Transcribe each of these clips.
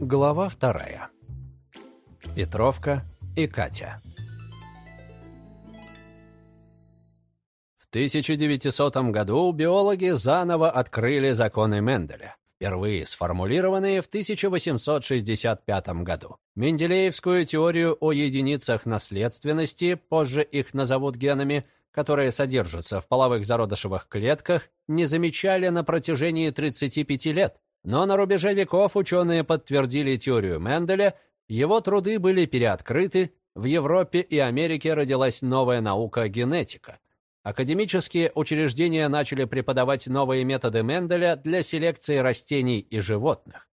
Глава вторая. Петровка и Катя. В 1900 году биологи заново открыли законы Менделя, впервые сформулированные в 1865 году. Менделеевскую теорию о единицах наследственности, позже их назовут генами, которые содержатся в половых зародышевых клетках, не замечали на протяжении 35 лет. Но на рубеже веков ученые подтвердили теорию Менделя, его труды были переоткрыты, в Европе и Америке родилась новая наука генетика. Академические учреждения начали преподавать новые методы Менделя для селекции растений и животных.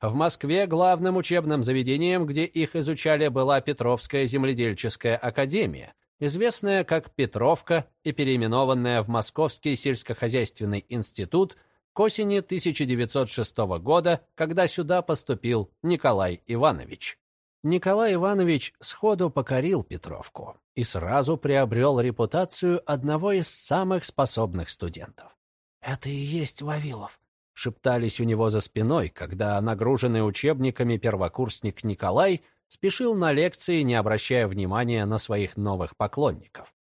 В Москве главным учебным заведением, где их изучали, была Петровская земледельческая академия, известная как Петровка и переименованная в Московский сельскохозяйственный институт – к осени 1906 года, когда сюда поступил Николай Иванович. Николай Иванович сходу покорил Петровку и сразу приобрел репутацию одного из самых способных студентов. «Это и есть Вавилов», — шептались у него за спиной, когда нагруженный учебниками первокурсник Николай спешил на лекции, не обращая внимания на своих новых поклонников.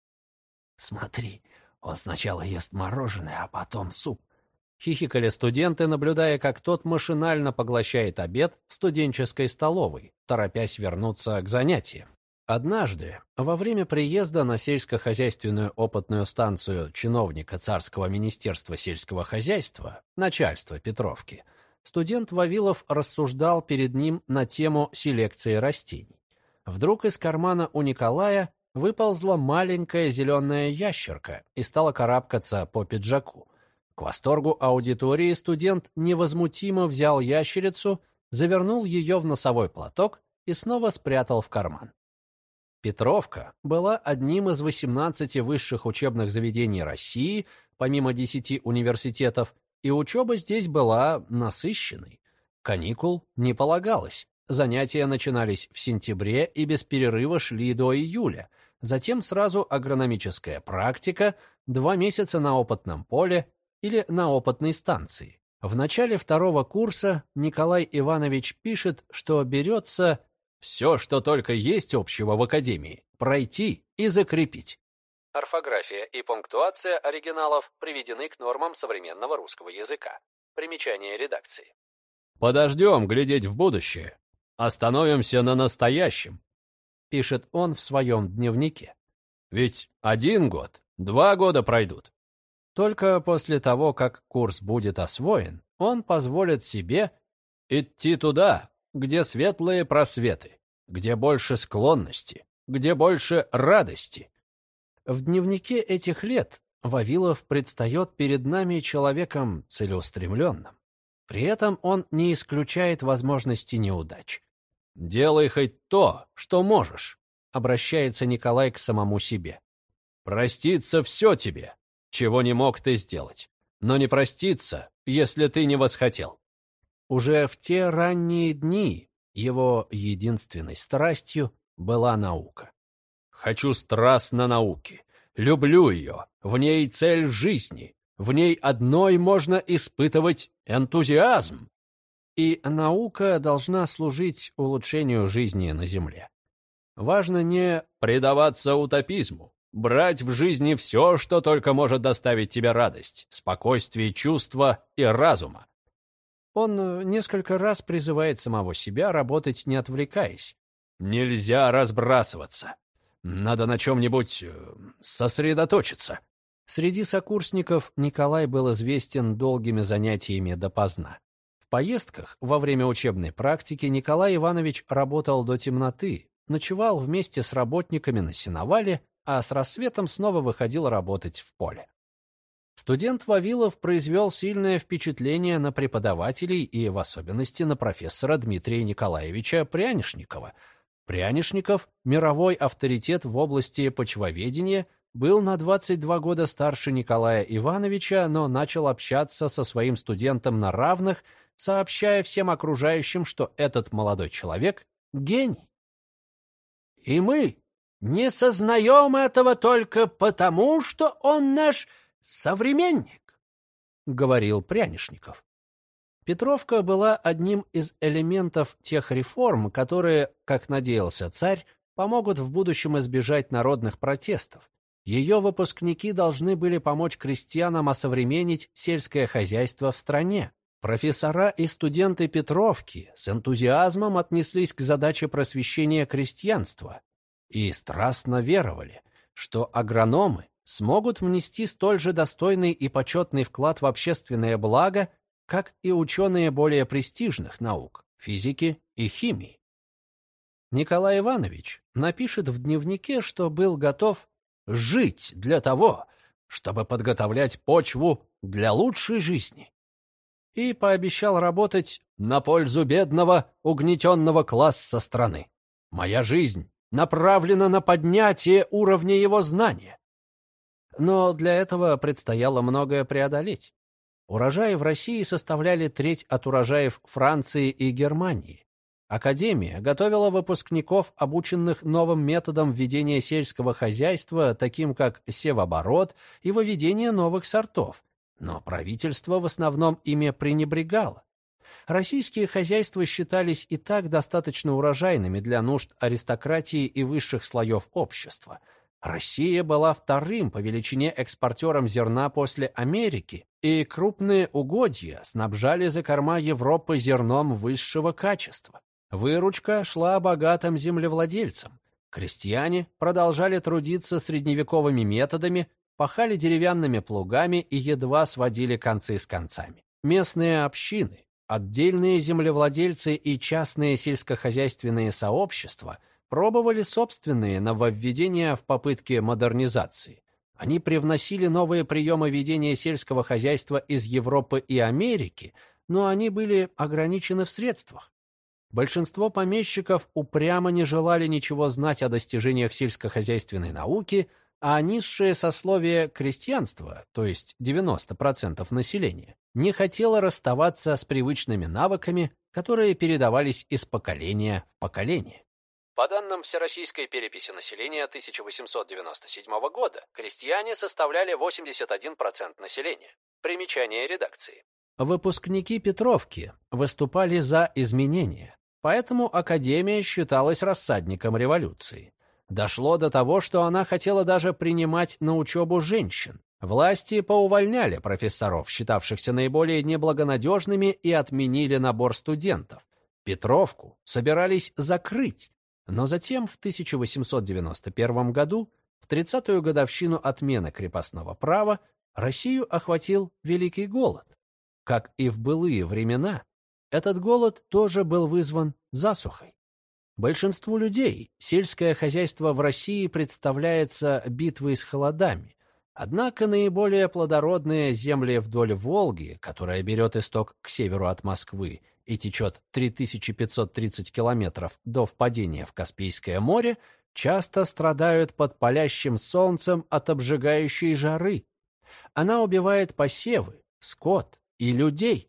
«Смотри, он сначала ест мороженое, а потом суп. Хихикали студенты, наблюдая, как тот машинально поглощает обед в студенческой столовой, торопясь вернуться к занятиям. Однажды, во время приезда на сельскохозяйственную опытную станцию чиновника Царского министерства сельского хозяйства, начальства Петровки, студент Вавилов рассуждал перед ним на тему селекции растений. Вдруг из кармана у Николая выползла маленькая зеленая ящерка и стала карабкаться по пиджаку. К восторгу аудитории студент невозмутимо взял ящерицу, завернул ее в носовой платок и снова спрятал в карман. Петровка была одним из 18 высших учебных заведений России, помимо 10 университетов, и учеба здесь была насыщенной. Каникул не полагалось. Занятия начинались в сентябре и без перерыва шли до июля. Затем сразу агрономическая практика, два месяца на опытном поле или на опытной станции. В начале второго курса Николай Иванович пишет, что берется все, что только есть общего в Академии, пройти и закрепить. Орфография и пунктуация оригиналов приведены к нормам современного русского языка. Примечание редакции. «Подождем глядеть в будущее. Остановимся на настоящем», — пишет он в своем дневнике. «Ведь один год, два года пройдут. Только после того, как курс будет освоен, он позволит себе идти туда, где светлые просветы, где больше склонности, где больше радости. В дневнике этих лет Вавилов предстает перед нами человеком целеустремленным. При этом он не исключает возможности неудач. «Делай хоть то, что можешь», — обращается Николай к самому себе. «Простится все тебе, чего не мог ты сделать, но не проститься, если ты не восхотел. Уже в те ранние дни его единственной страстью была наука. «Хочу страстно науки, люблю ее, в ней цель жизни, в ней одной можно испытывать энтузиазм». И наука должна служить улучшению жизни на Земле. Важно не предаваться утопизму, Брать в жизни все, что только может доставить тебе радость, спокойствие чувства и разума. Он э, несколько раз призывает самого себя работать, не отвлекаясь. Нельзя разбрасываться. Надо на чем-нибудь э, сосредоточиться. Среди сокурсников Николай был известен долгими занятиями допоздна. В поездках во время учебной практики Николай Иванович работал до темноты, ночевал вместе с работниками на сеновале а с рассветом снова выходил работать в поле. Студент Вавилов произвел сильное впечатление на преподавателей и в особенности на профессора Дмитрия Николаевича Прянишникова. Прянишников, мировой авторитет в области почвоведения, был на 22 года старше Николая Ивановича, но начал общаться со своим студентом на равных, сообщая всем окружающим, что этот молодой человек — гений. «И мы, не сознаем этого только потому, что он наш современник, — говорил Прянишников. Петровка была одним из элементов тех реформ, которые, как надеялся царь, помогут в будущем избежать народных протестов. Ее выпускники должны были помочь крестьянам осовременить сельское хозяйство в стране. Профессора и студенты Петровки с энтузиазмом отнеслись к задаче просвещения крестьянства и страстно веровали, что агрономы смогут внести столь же достойный и почетный вклад в общественное благо, как и ученые более престижных наук – физики и химии. Николай Иванович напишет в дневнике, что был готов жить для того, чтобы подготовлять почву для лучшей жизни. И пообещал работать на пользу бедного, угнетенного класса страны. Моя жизнь направлена на поднятие уровня его знания. Но для этого предстояло многое преодолеть. Урожаи в России составляли треть от урожаев Франции и Германии. Академия готовила выпускников, обученных новым методам ведения сельского хозяйства, таким как севоборот и выведение новых сортов. Но правительство в основном ими пренебрегало. Российские хозяйства считались и так достаточно урожайными для нужд аристократии и высших слоев общества – Россия была вторым по величине экспортером зерна после Америки, и крупные угодья снабжали за корма Европы зерном высшего качества. Выручка шла богатым землевладельцам. Крестьяне продолжали трудиться средневековыми методами, пахали деревянными плугами и едва сводили концы с концами. Местные общины, отдельные землевладельцы и частные сельскохозяйственные сообщества – пробовали собственные нововведения в попытке модернизации. Они привносили новые приемы ведения сельского хозяйства из Европы и Америки, но они были ограничены в средствах. Большинство помещиков упрямо не желали ничего знать о достижениях сельскохозяйственной науки, а низшее сословие крестьянства, то есть 90% населения, не хотело расставаться с привычными навыками, которые передавались из поколения в поколение. По данным Всероссийской переписи населения 1897 года, крестьяне составляли 81% населения. Примечание редакции. Выпускники Петровки выступали за изменения, поэтому Академия считалась рассадником революции. Дошло до того, что она хотела даже принимать на учебу женщин. Власти поувольняли профессоров, считавшихся наиболее неблагонадежными, и отменили набор студентов. Петровку собирались закрыть, но затем в 1891 году, в 30-ю годовщину отмены крепостного права, Россию охватил Великий голод. Как и в былые времена, этот голод тоже был вызван засухой. Большинству людей сельское хозяйство в России представляется битвой с холодами. Однако наиболее плодородные земли вдоль Волги, которая берет исток к северу от Москвы, и течет 3530 километров до впадения в Каспийское море, часто страдают под палящим солнцем от обжигающей жары. Она убивает посевы, скот и людей.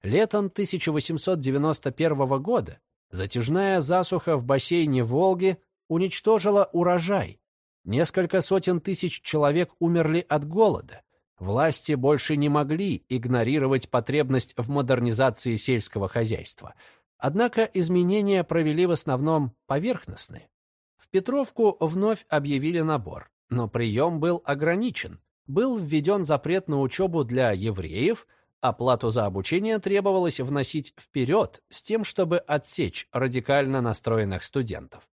Летом 1891 года затяжная засуха в бассейне Волги уничтожила урожай. Несколько сотен тысяч человек умерли от голода. Власти больше не могли игнорировать потребность в модернизации сельского хозяйства. Однако изменения провели в основном поверхностные. В Петровку вновь объявили набор, но прием был ограничен. Был введен запрет на учебу для евреев, оплату за обучение требовалось вносить вперед с тем, чтобы отсечь радикально настроенных студентов.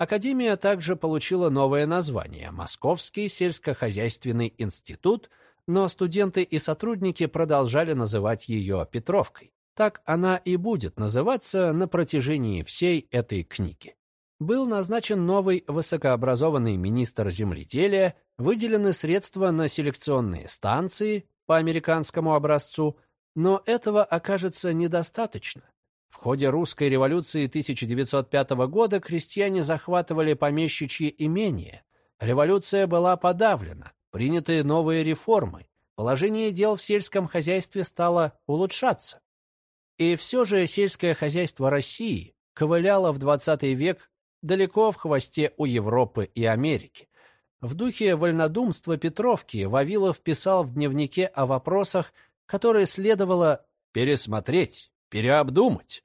Академия также получила новое название – Московский сельскохозяйственный институт, но студенты и сотрудники продолжали называть ее Петровкой. Так она и будет называться на протяжении всей этой книги. Был назначен новый высокообразованный министр земледелия, выделены средства на селекционные станции по американскому образцу, но этого окажется недостаточно. В ходе русской революции 1905 года крестьяне захватывали помещичьи имения. Революция была подавлена, приняты новые реформы, положение дел в сельском хозяйстве стало улучшаться. И все же сельское хозяйство России ковыляло в 20 век далеко в хвосте у Европы и Америки. В духе вольнодумства Петровки Вавилов писал в дневнике о вопросах, которые следовало пересмотреть, переобдумать.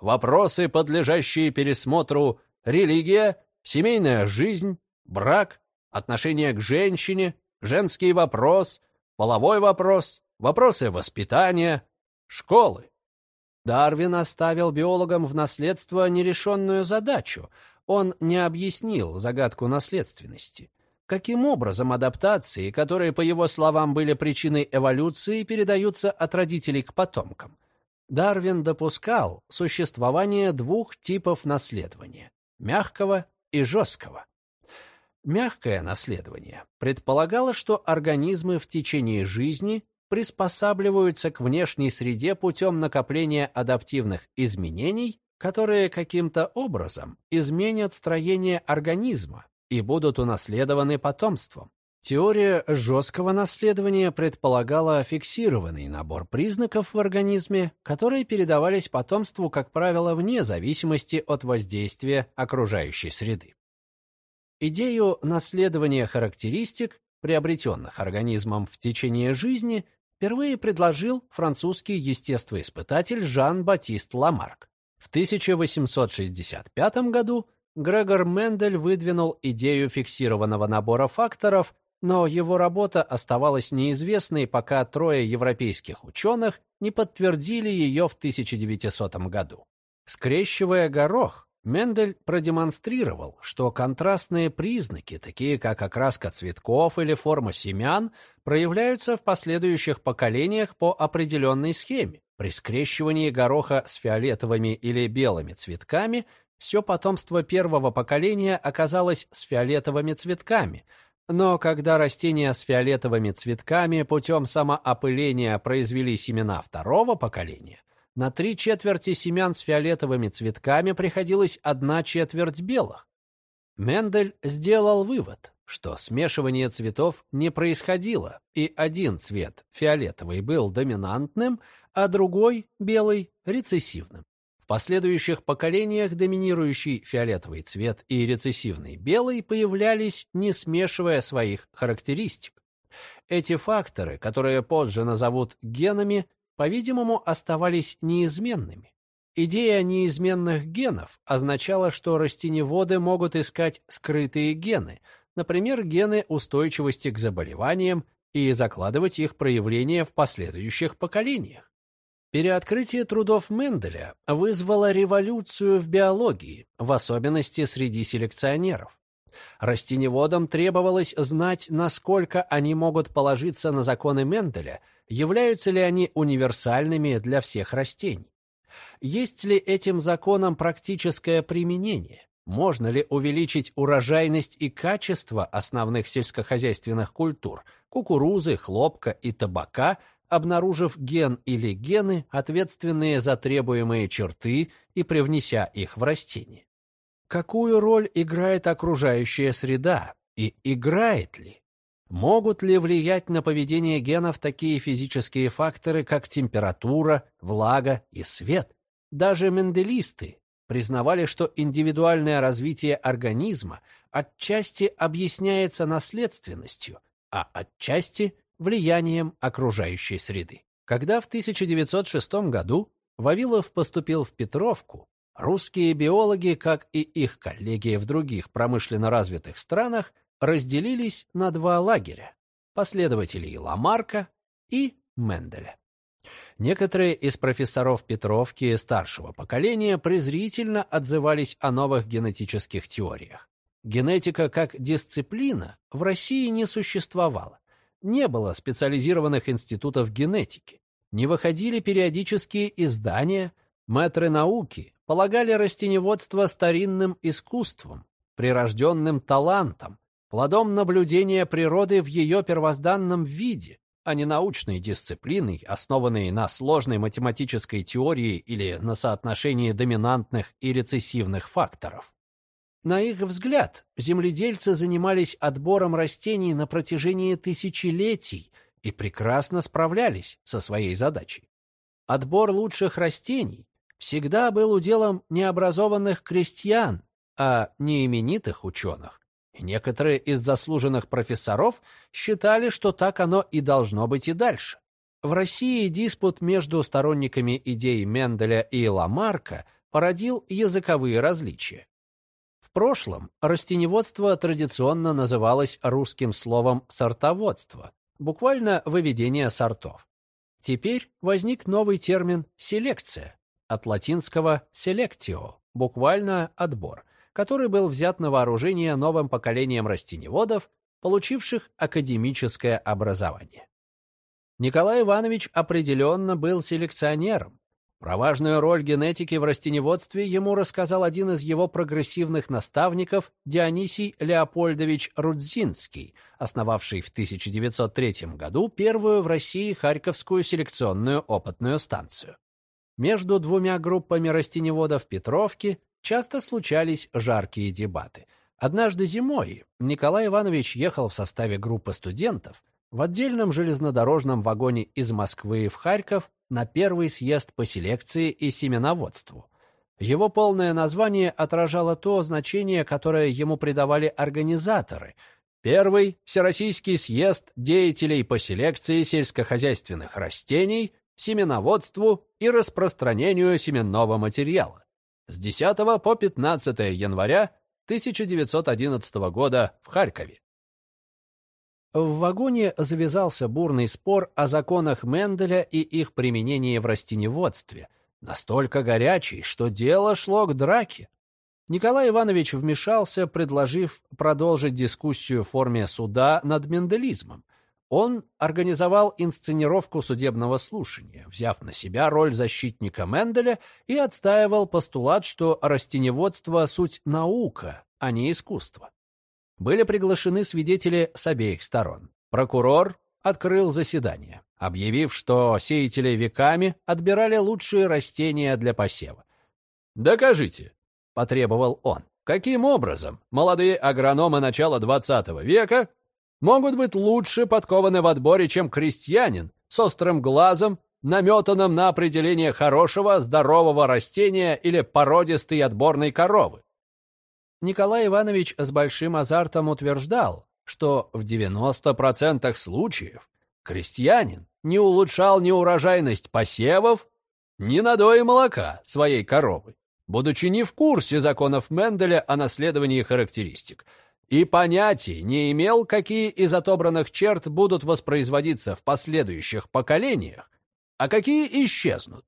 Вопросы, подлежащие пересмотру религия, семейная жизнь, брак, отношение к женщине, женский вопрос, половой вопрос, вопросы воспитания, школы. Дарвин оставил биологам в наследство нерешенную задачу. Он не объяснил загадку наследственности. Каким образом адаптации, которые, по его словам, были причиной эволюции, передаются от родителей к потомкам? Дарвин допускал существование двух типов наследования – мягкого и жесткого. Мягкое наследование предполагало, что организмы в течение жизни приспосабливаются к внешней среде путем накопления адаптивных изменений, которые каким-то образом изменят строение организма и будут унаследованы потомством. Теория жесткого наследования предполагала фиксированный набор признаков в организме, которые передавались потомству, как правило, вне зависимости от воздействия окружающей среды. Идею наследования характеристик, приобретенных организмом в течение жизни, впервые предложил французский естествоиспытатель Жан-Батист Ламарк. В 1865 году Грегор Мендель выдвинул идею фиксированного набора факторов, но его работа оставалась неизвестной, пока трое европейских ученых не подтвердили ее в 1900 году. Скрещивая горох, Мендель продемонстрировал, что контрастные признаки, такие как окраска цветков или форма семян, проявляются в последующих поколениях по определенной схеме. При скрещивании гороха с фиолетовыми или белыми цветками все потомство первого поколения оказалось с фиолетовыми цветками, но когда растения с фиолетовыми цветками путем самоопыления произвели семена второго поколения, на три четверти семян с фиолетовыми цветками приходилось одна четверть белых. Мендель сделал вывод, что смешивание цветов не происходило, и один цвет, фиолетовый, был доминантным, а другой, белый, рецессивным. В последующих поколениях доминирующий фиолетовый цвет и рецессивный белый появлялись, не смешивая своих характеристик. Эти факторы, которые позже назовут генами, по-видимому, оставались неизменными. Идея неизменных генов означала, что растеневоды могут искать скрытые гены, например, гены устойчивости к заболеваниям, и закладывать их проявления в последующих поколениях. Переоткрытие трудов Менделя вызвало революцию в биологии, в особенности среди селекционеров. Растеневодам требовалось знать, насколько они могут положиться на законы Менделя – являются ли они универсальными для всех растений? Есть ли этим законам практическое применение? Можно ли увеличить урожайность и качество основных сельскохозяйственных культур – кукурузы, хлопка и табака, обнаружив ген или гены, ответственные за требуемые черты и привнеся их в растение? Какую роль играет окружающая среда и играет ли? Могут ли влиять на поведение генов такие физические факторы, как температура, влага и свет? Даже менделисты признавали, что индивидуальное развитие организма отчасти объясняется наследственностью, а отчасти влиянием окружающей среды. Когда в 1906 году Вавилов поступил в Петровку, русские биологи, как и их коллеги в других промышленно развитых странах, разделились на два лагеря – последователей Ламарка и Менделя. Некоторые из профессоров Петровки старшего поколения презрительно отзывались о новых генетических теориях. Генетика как дисциплина в России не существовала. Не было специализированных институтов генетики. Не выходили периодические издания. Мэтры науки полагали растеневодство старинным искусством, прирожденным талантом, плодом наблюдения природы в ее первозданном виде, а не научной дисциплиной, основанной на сложной математической теории или на соотношении доминантных и рецессивных факторов. На их взгляд, земледельцы занимались отбором растений на протяжении тысячелетий и прекрасно справлялись со своей задачей. Отбор лучших растений всегда был уделом необразованных крестьян, а не именитых ученых, некоторые из заслуженных профессоров считали, что так оно и должно быть и дальше. В России диспут между сторонниками идей Менделя и Ламарка породил языковые различия. Прошлом растеневодство традиционно называлось русским словом «сортоводство», буквально выведение сортов. Теперь возник новый термин «селекция», от латинского «selectio», буквально «отбор», который был взят на вооружение новым поколением растеневодов, получивших академическое образование. Николай Иванович определенно был селекционером. Про важную роль генетики в растеневодстве ему рассказал один из его прогрессивных наставников Дионисий Леопольдович Рудзинский, основавший в 1903 году первую в России Харьковскую селекционную опытную станцию. Между двумя группами растеневодов Петровки часто случались жаркие дебаты. Однажды зимой Николай Иванович ехал в составе группы студентов в отдельном железнодорожном вагоне из Москвы в Харьков на первый съезд по селекции и семеноводству. Его полное название отражало то значение, которое ему придавали организаторы. Первый Всероссийский съезд деятелей по селекции сельскохозяйственных растений, семеноводству и распространению семенного материала с 10 по 15 января 1911 года в Харькове. В вагоне завязался бурный спор о законах Менделя и их применении в растеневодстве, настолько горячий, что дело шло к драке. Николай Иванович вмешался, предложив продолжить дискуссию в форме суда над менделизмом. Он организовал инсценировку судебного слушания, взяв на себя роль защитника Менделя и отстаивал постулат, что растеневодство — суть наука, а не искусство были приглашены свидетели с обеих сторон. Прокурор открыл заседание, объявив, что сеятели веками отбирали лучшие растения для посева. «Докажите», — потребовал он, «каким образом молодые агрономы начала XX века могут быть лучше подкованы в отборе, чем крестьянин с острым глазом, наметанным на определение хорошего, здорового растения или породистой отборной коровы. Николай Иванович с большим азартом утверждал, что в 90% случаев крестьянин не улучшал ни урожайность посевов, ни надои молока своей коровы, будучи не в курсе законов Менделя о наследовании характеристик, и понятия не имел, какие из отобранных черт будут воспроизводиться в последующих поколениях, а какие исчезнут.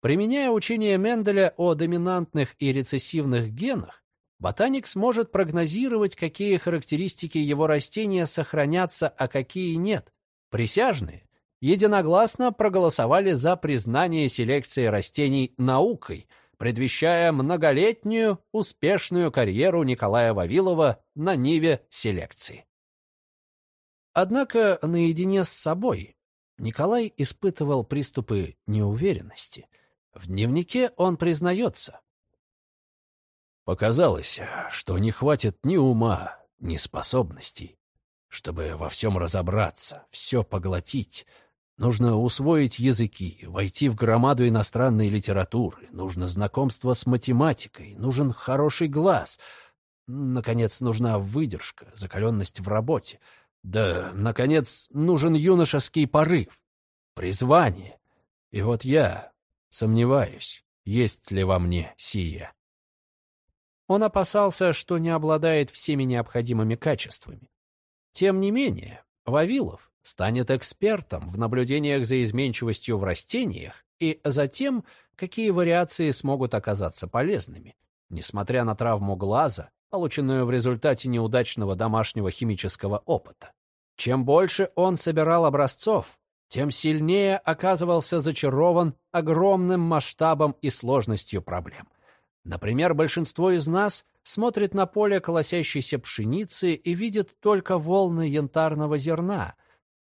Применяя учение Менделя о доминантных и рецессивных генах, Ботаник сможет прогнозировать, какие характеристики его растения сохранятся, а какие нет. Присяжные единогласно проголосовали за признание селекции растений наукой, предвещая многолетнюю успешную карьеру Николая Вавилова на ниве селекции. Однако наедине с собой Николай испытывал приступы неуверенности. В дневнике он признается, Показалось, что не хватит ни ума, ни способностей, чтобы во всем разобраться, все поглотить. Нужно усвоить языки, войти в громаду иностранной литературы, нужно знакомство с математикой, нужен хороший глаз. Наконец, нужна выдержка, закаленность в работе. Да, наконец, нужен юношеский порыв, призвание. И вот я сомневаюсь, есть ли во мне сия. Он опасался, что не обладает всеми необходимыми качествами. Тем не менее, Вавилов станет экспертом в наблюдениях за изменчивостью в растениях и за тем, какие вариации смогут оказаться полезными, несмотря на травму глаза, полученную в результате неудачного домашнего химического опыта. Чем больше он собирал образцов, тем сильнее оказывался зачарован огромным масштабом и сложностью проблем — Например, большинство из нас смотрит на поле колосящейся пшеницы и видит только волны янтарного зерна.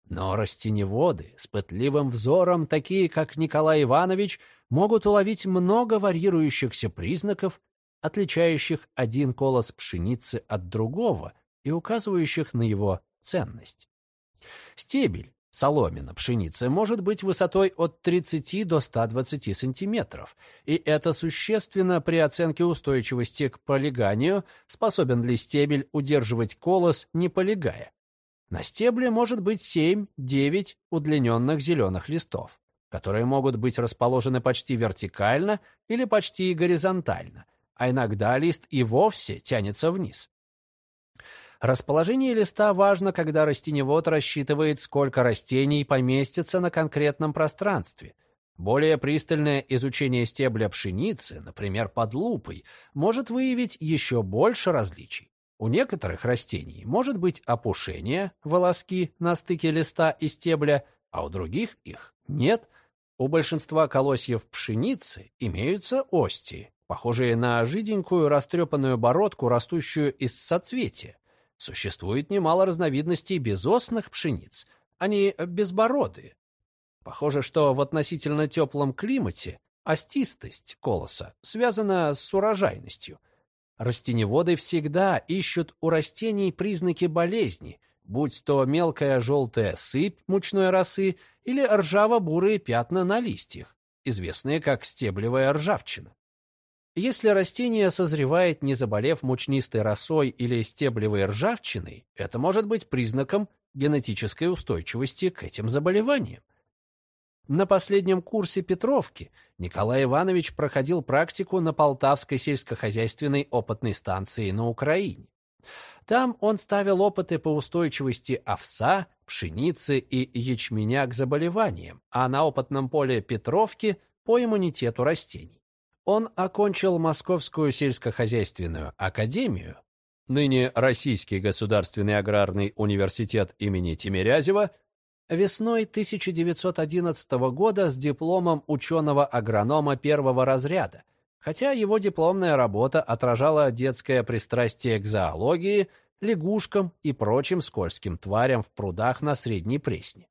Но растеневоды с пытливым взором, такие как Николай Иванович, могут уловить много варьирующихся признаков, отличающих один колос пшеницы от другого и указывающих на его ценность. Стебель Соломина пшеницы может быть высотой от 30 до 120 сантиметров, и это существенно при оценке устойчивости к полиганию, способен ли стебель удерживать колос, не полигая. На стебле может быть 7-9 удлиненных зеленых листов, которые могут быть расположены почти вертикально или почти горизонтально, а иногда лист и вовсе тянется вниз. Расположение листа важно, когда растеневод рассчитывает, сколько растений поместится на конкретном пространстве. Более пристальное изучение стебля пшеницы, например, под лупой, может выявить еще больше различий. У некоторых растений может быть опушение, волоски на стыке листа и стебля, а у других их нет. У большинства колосьев пшеницы имеются ости, похожие на жиденькую растрепанную бородку, растущую из соцветия. Существует немало разновидностей безосных пшениц. Они безбородые. Похоже, что в относительно теплом климате остистость колоса связана с урожайностью. Растеневоды всегда ищут у растений признаки болезни, будь то мелкая желтая сыпь мучной росы или ржаво-бурые пятна на листьях, известные как стеблевая ржавчина. Если растение созревает, не заболев мучнистой росой или стеблевой ржавчиной, это может быть признаком генетической устойчивости к этим заболеваниям. На последнем курсе Петровки Николай Иванович проходил практику на Полтавской сельскохозяйственной опытной станции на Украине. Там он ставил опыты по устойчивости овса, пшеницы и ячменя к заболеваниям, а на опытном поле Петровки – по иммунитету растений. Он окончил Московскую сельскохозяйственную академию, ныне Российский государственный аграрный университет имени Тимирязева, весной 1911 года с дипломом ученого-агронома первого разряда, хотя его дипломная работа отражала детское пристрастие к зоологии, лягушкам и прочим скользким тварям в прудах на Средней Пресне.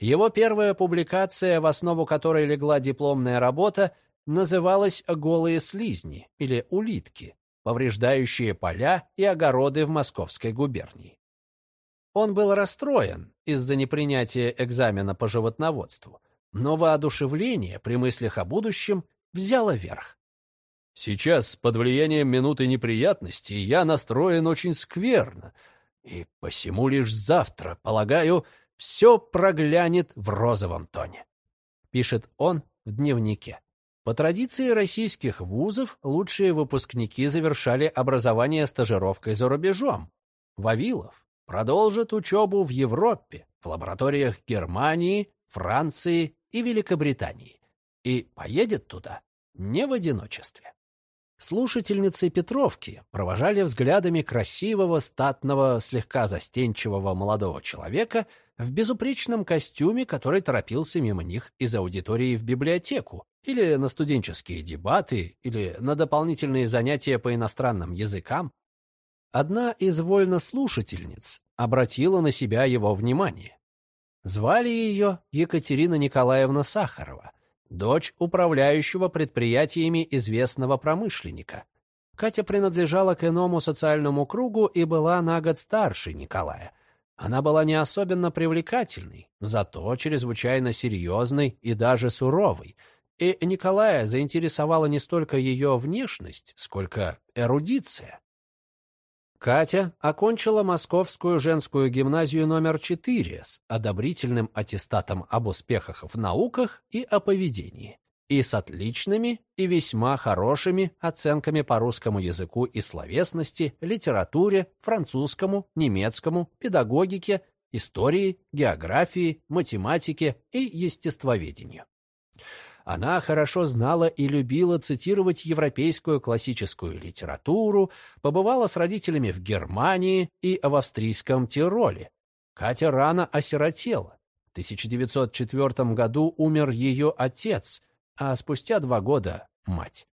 Его первая публикация, в основу которой легла дипломная работа, называлась «голые слизни» или «улитки», повреждающие поля и огороды в Московской губернии. Он был расстроен из-за непринятия экзамена по животноводству, но воодушевление при мыслях о будущем взяло верх. «Сейчас, под влиянием минуты неприятностей, я настроен очень скверно, и посему лишь завтра, полагаю, все проглянет в розовом тоне», — пишет он в дневнике. По традиции российских вузов лучшие выпускники завершали образование стажировкой за рубежом. Вавилов продолжит учебу в Европе, в лабораториях Германии, Франции и Великобритании. И поедет туда не в одиночестве. Слушательницы Петровки провожали взглядами красивого, статного, слегка застенчивого молодого человека в безупречном костюме, который торопился мимо них из аудитории в библиотеку, или на студенческие дебаты, или на дополнительные занятия по иностранным языкам. Одна из вольнослушательниц обратила на себя его внимание. Звали ее Екатерина Николаевна Сахарова, дочь управляющего предприятиями известного промышленника. Катя принадлежала к иному социальному кругу и была на год старше Николая. Она была не особенно привлекательной, зато чрезвычайно серьезной и даже суровой — и Николая заинтересовала не столько ее внешность, сколько эрудиция. Катя окончила Московскую женскую гимназию номер 4 с одобрительным аттестатом об успехах в науках и о поведении, и с отличными и весьма хорошими оценками по русскому языку и словесности, литературе, французскому, немецкому, педагогике, истории, географии, математике и естествоведению. Она хорошо знала и любила цитировать европейскую классическую литературу, побывала с родителями в Германии и в австрийском Тироле. Катя рано осиротела. В 1904 году умер ее отец, а спустя два года — мать.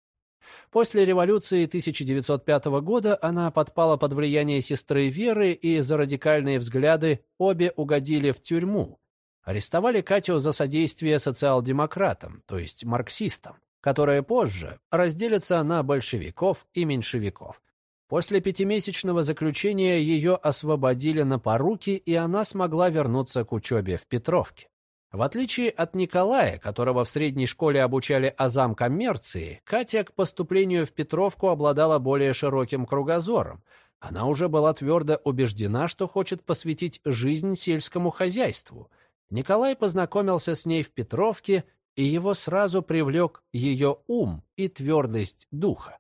После революции 1905 года она подпала под влияние сестры Веры, и за радикальные взгляды обе угодили в тюрьму, Арестовали Катю за содействие социал-демократам, то есть марксистам, которые позже разделятся на большевиков и меньшевиков. После пятимесячного заключения ее освободили на поруки, и она смогла вернуться к учебе в Петровке. В отличие от Николая, которого в средней школе обучали азам коммерции, Катя к поступлению в Петровку обладала более широким кругозором. Она уже была твердо убеждена, что хочет посвятить жизнь сельскому хозяйству. Николай познакомился с ней в Петровке, и его сразу привлек ее ум и твердость духа.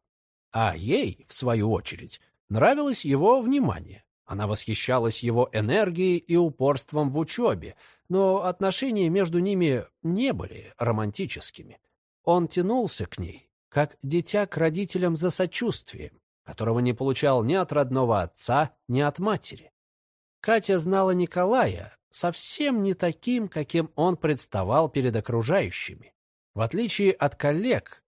А ей, в свою очередь, нравилось его внимание. Она восхищалась его энергией и упорством в учебе, но отношения между ними не были романтическими. Он тянулся к ней, как дитя к родителям за сочувствием, которого не получал ни от родного отца, ни от матери. Катя знала Николая совсем не таким, каким он представал перед окружающими. В отличие от коллег,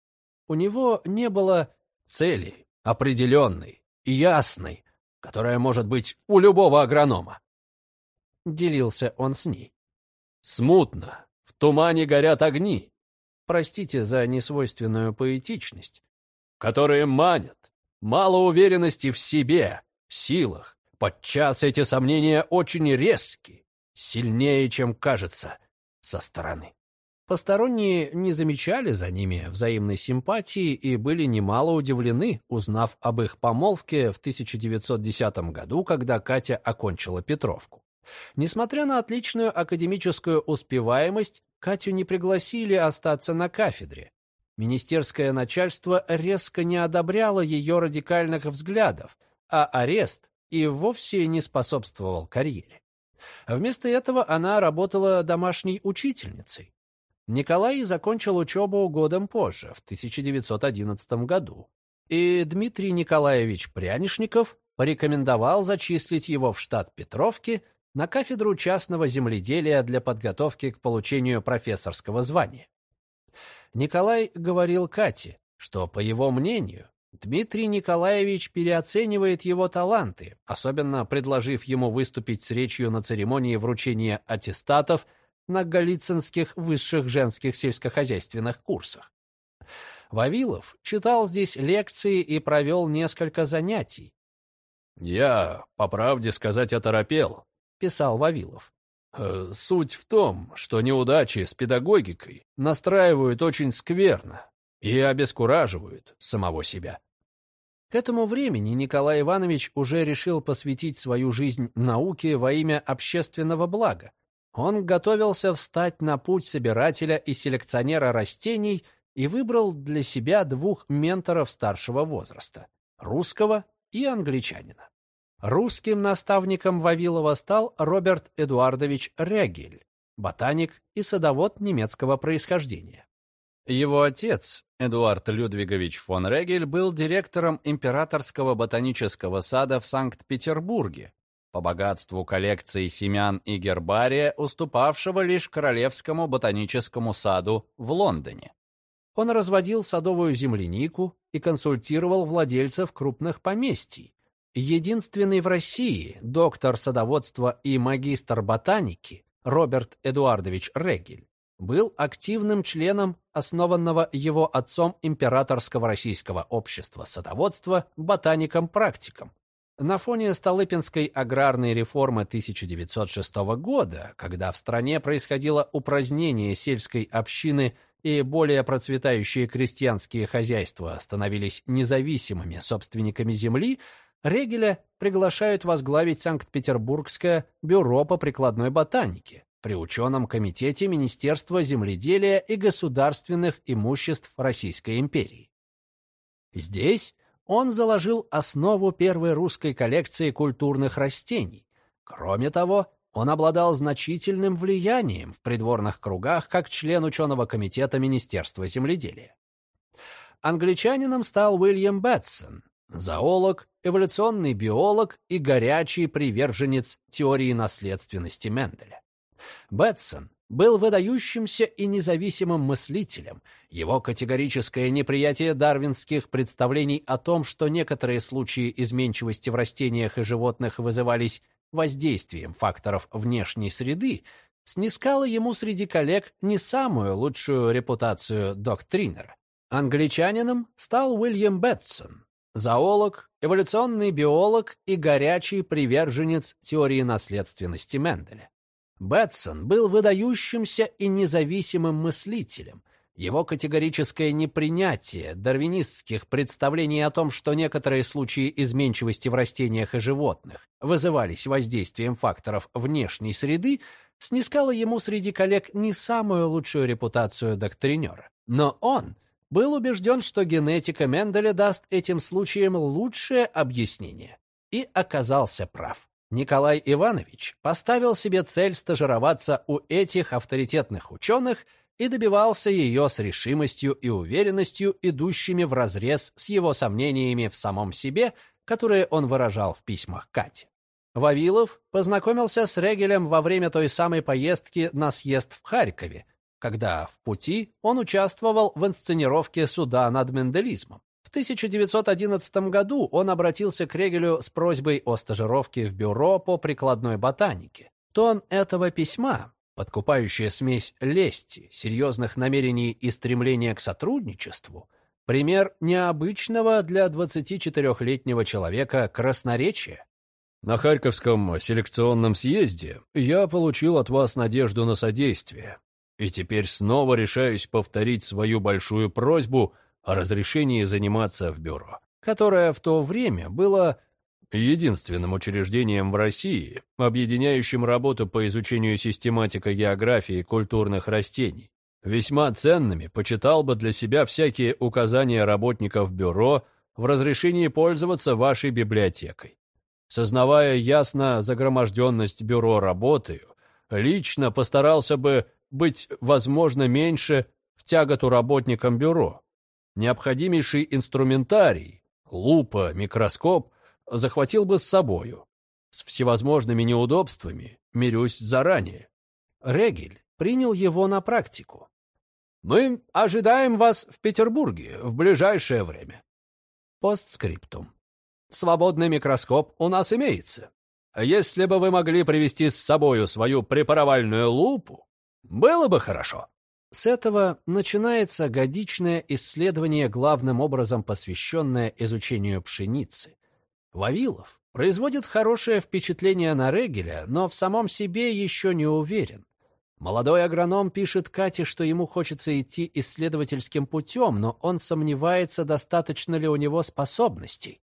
у него не было цели определенной и ясной, которая может быть у любого агронома. Делился он с ней. Смутно, в тумане горят огни. Простите за несвойственную поэтичность. Которые манят. Мало уверенности в себе, в силах. Подчас эти сомнения очень резки, сильнее, чем кажется со стороны. Посторонние не замечали за ними взаимной симпатии и были немало удивлены, узнав об их помолвке в 1910 году, когда Катя окончила Петровку. Несмотря на отличную академическую успеваемость, Катю не пригласили остаться на кафедре. Министерское начальство резко не одобряло ее радикальных взглядов, а арест и вовсе не способствовал карьере. Вместо этого она работала домашней учительницей. Николай закончил учебу годом позже, в 1911 году, и Дмитрий Николаевич Прянишников порекомендовал зачислить его в штат Петровки на кафедру частного земледелия для подготовки к получению профессорского звания. Николай говорил Кате, что, по его мнению, Дмитрий Николаевич переоценивает его таланты, особенно предложив ему выступить с речью на церемонии вручения аттестатов – на голицынских высших женских сельскохозяйственных курсах. Вавилов читал здесь лекции и провел несколько занятий. «Я, по правде сказать, оторопел», — писал Вавилов. «Э, «Суть в том, что неудачи с педагогикой настраивают очень скверно и обескураживают самого себя». К этому времени Николай Иванович уже решил посвятить свою жизнь науке во имя общественного блага, он готовился встать на путь собирателя и селекционера растений и выбрал для себя двух менторов старшего возраста – русского и англичанина. Русским наставником Вавилова стал Роберт Эдуардович Регель, ботаник и садовод немецкого происхождения. Его отец, Эдуард Людвигович фон Регель, был директором императорского ботанического сада в Санкт-Петербурге, по богатству коллекции семян и гербария, уступавшего лишь Королевскому ботаническому саду в Лондоне. Он разводил садовую землянику и консультировал владельцев крупных поместий. Единственный в России доктор садоводства и магистр ботаники Роберт Эдуардович Регель был активным членом основанного его отцом Императорского российского общества садоводства ботаником-практиком, на фоне Столыпинской аграрной реформы 1906 года, когда в стране происходило упразднение сельской общины и более процветающие крестьянские хозяйства становились независимыми собственниками земли, Регеля приглашают возглавить Санкт-Петербургское бюро по прикладной ботанике при ученом комитете Министерства земледелия и государственных имуществ Российской империи. Здесь он заложил основу первой русской коллекции культурных растений. Кроме того, он обладал значительным влиянием в придворных кругах как член ученого комитета Министерства земледелия. Англичанином стал Уильям Бэтсон, зоолог, эволюционный биолог и горячий приверженец теории наследственности Менделя. Бэтсон был выдающимся и независимым мыслителем. Его категорическое неприятие дарвинских представлений о том, что некоторые случаи изменчивости в растениях и животных вызывались воздействием факторов внешней среды, снискало ему среди коллег не самую лучшую репутацию доктринера. Англичанином стал Уильям Бетсон, зоолог, эволюционный биолог и горячий приверженец теории наследственности Менделя. Бэтсон был выдающимся и независимым мыслителем. Его категорическое непринятие дарвинистских представлений о том, что некоторые случаи изменчивости в растениях и животных вызывались воздействием факторов внешней среды, снискало ему среди коллег не самую лучшую репутацию доктринера. Но он был убежден, что генетика Менделя даст этим случаям лучшее объяснение. И оказался прав. Николай Иванович поставил себе цель стажироваться у этих авторитетных ученых – и добивался ее с решимостью и уверенностью, идущими вразрез с его сомнениями в самом себе, которые он выражал в письмах Кате. Вавилов познакомился с Регелем во время той самой поездки на съезд в Харькове, когда в пути он участвовал в инсценировке суда над менделизмом. В 1911 году он обратился к Регелю с просьбой о стажировке в бюро по прикладной ботанике. Тон этого письма подкупающая смесь лести, серьезных намерений и стремления к сотрудничеству, пример необычного для 24-летнего человека красноречия. На Харьковском селекционном съезде я получил от вас надежду на содействие, и теперь снова решаюсь повторить свою большую просьбу о разрешении заниматься в бюро, которое в то время было единственным учреждением в России, объединяющим работу по изучению систематико-географии культурных растений. Весьма ценными почитал бы для себя всякие указания работников бюро в разрешении пользоваться вашей библиотекой. Сознавая ясно загроможденность бюро работою, лично постарался бы быть, возможно, меньше в тяготу работникам бюро. Необходимейший инструментарий, лупа, микроскоп захватил бы с собою. С всевозможными неудобствами мирюсь заранее. Регель принял его на практику. «Мы ожидаем вас в Петербурге в ближайшее время». Постскриптум. «Свободный микроскоп у нас имеется. Если бы вы могли привезти с собою свою препаровальную лупу, было бы хорошо». С этого начинается годичное исследование, главным образом посвященное изучению пшеницы. Вавилов производит хорошее впечатление на Регеля, но в самом себе еще не уверен. Молодой агроном пишет Кате, что ему хочется идти исследовательским путем, но он сомневается, достаточно ли у него способностей.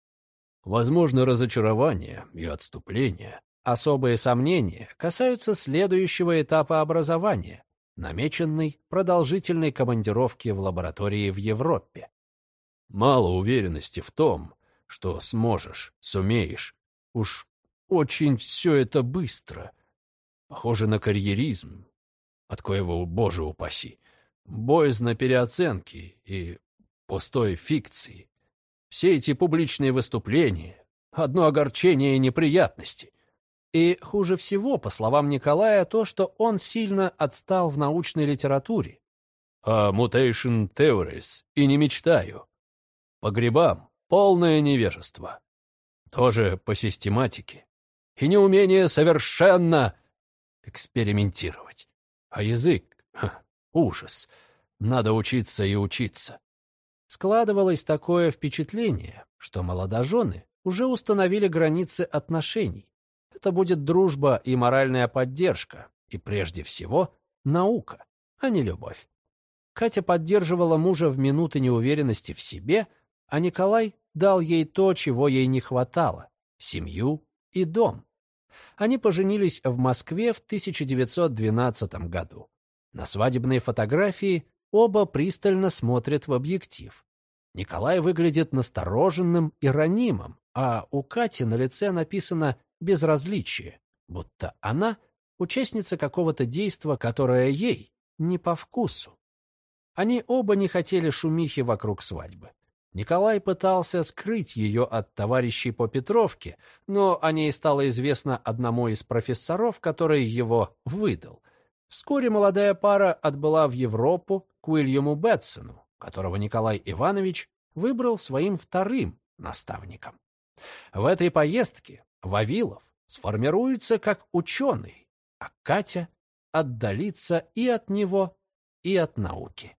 Возможно, разочарование и отступление. Особые сомнения касаются следующего этапа образования, намеченной продолжительной командировки в лаборатории в Европе. Мало уверенности в том, что сможешь, сумеешь. Уж очень все это быстро. Похоже на карьеризм, от коего, боже упаси, боязно переоценки и пустой фикции. Все эти публичные выступления, одно огорчение и неприятности. И хуже всего, по словам Николая, то, что он сильно отстал в научной литературе. О mutation theories и не мечтаю. По грибам Полное невежество. Тоже по систематике. И неумение совершенно экспериментировать. А язык ужас. Надо учиться и учиться. Складывалось такое впечатление, что молодожены уже установили границы отношений. Это будет дружба и моральная поддержка, и прежде всего наука, а не любовь. Катя поддерживала мужа в минуты неуверенности в себе, а Николай дал ей то, чего ей не хватало — семью и дом. Они поженились в Москве в 1912 году. На свадебной фотографии оба пристально смотрят в объектив. Николай выглядит настороженным и ранимым, а у Кати на лице написано «безразличие», будто она участница какого-то действа, которое ей не по вкусу. Они оба не хотели шумихи вокруг свадьбы. Николай пытался скрыть ее от товарищей по Петровке, но о ней стало известно одному из профессоров, который его выдал. Вскоре молодая пара отбыла в Европу к Уильяму Бетсону, которого Николай Иванович выбрал своим вторым наставником. В этой поездке Вавилов сформируется как ученый, а Катя отдалится и от него, и от науки.